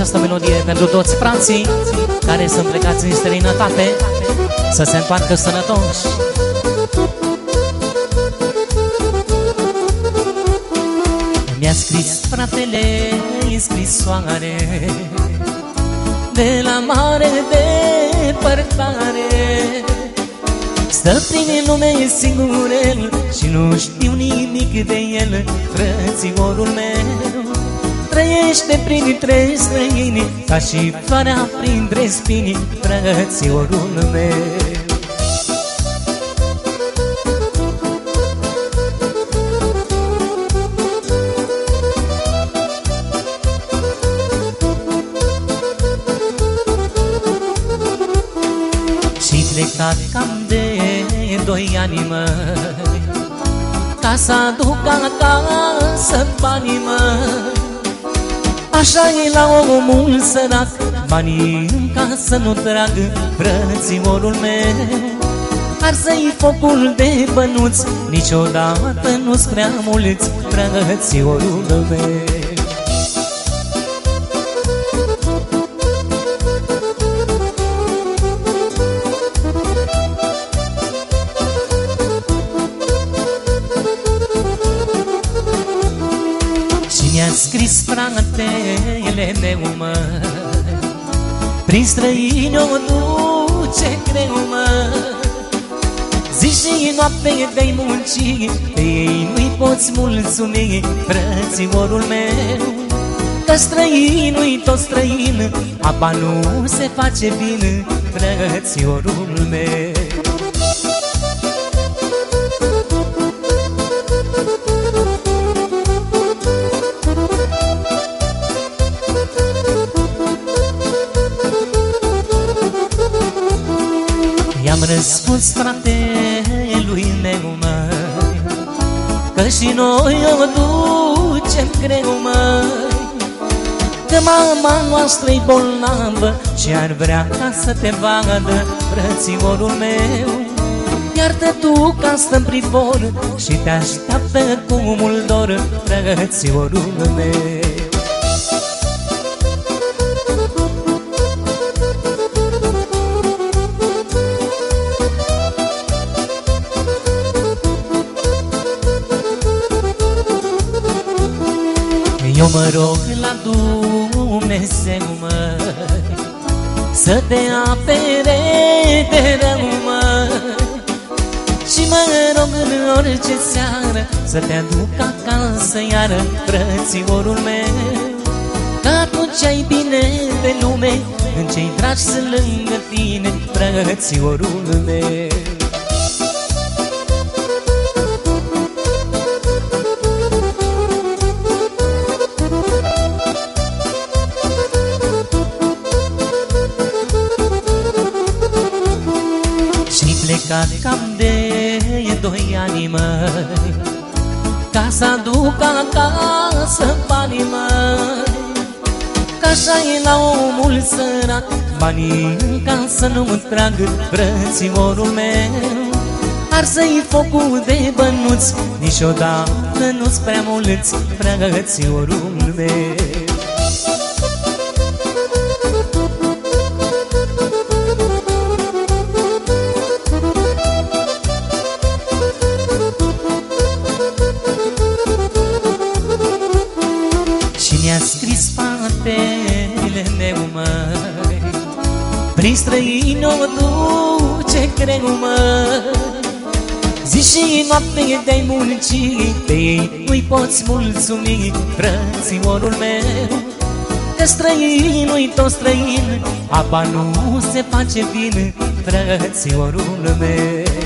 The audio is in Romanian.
Și această melodie pentru toți frații Care sunt plecați în străinătate Să se întoarcă sănătoși. Mi-a scris fratele scrisoare De la mare depărtare. Stă prin lume singur el Și nu știu nimic de el Frățiorul meu Trăiește printre străini Ca și floarea printre spini Frățiorul meu. Plecat cam de doi ani, măi Ca să aduc acasă banii, măi Așa e la omul sărac Banii în casă nu trag Frățiorul meu. Ar să-i focul de bănuți Niciodată nu-s prea mulți Frățiorul meu Mi-a scris fratele meu, mă. Prin străini o duce greu, mă. Zi și noapte de-i munci Pe ei nu-i poți mulțumi Frățiorul meu. Că străinul-i tot străin Apa nu se face bine Frățiorul meu I-am răspuns fratelui meu, măi Că și noi o ducem greu, măi Că mama noastră-i bolnavă Și ar vrea ca să te vadă frățiorul meu. Iartă tu ca stăm privor Și te așteaptă cu mult dor Frățiorul meu Eu mă rog la Dumnezeu, mă Să te apere de rău, mă. Și mă rog în orice seară Să te aduc acasă iară, frățiorul meu Că atunci ai bine pe lume Când cei dragi sunt lângă tine, frățiorul meu plecat cam de doi ani, măi Ca să aduc acasă banii, măi Că așa e la omul sărac Banii în casă nu-mi trag Frățiorul meu Ar să-i focul de bănuți Niciodată nu-s prea mulți Frățiorul meu Mi-a scris fratele meu, măi. Prin străini o duce greu, măi Zi și noapte de-ai munci Pe ei nu-i poți mulțumi Frățiorul meu. Că străinul-i tot străin Apa nu se face bine Frățiorul meu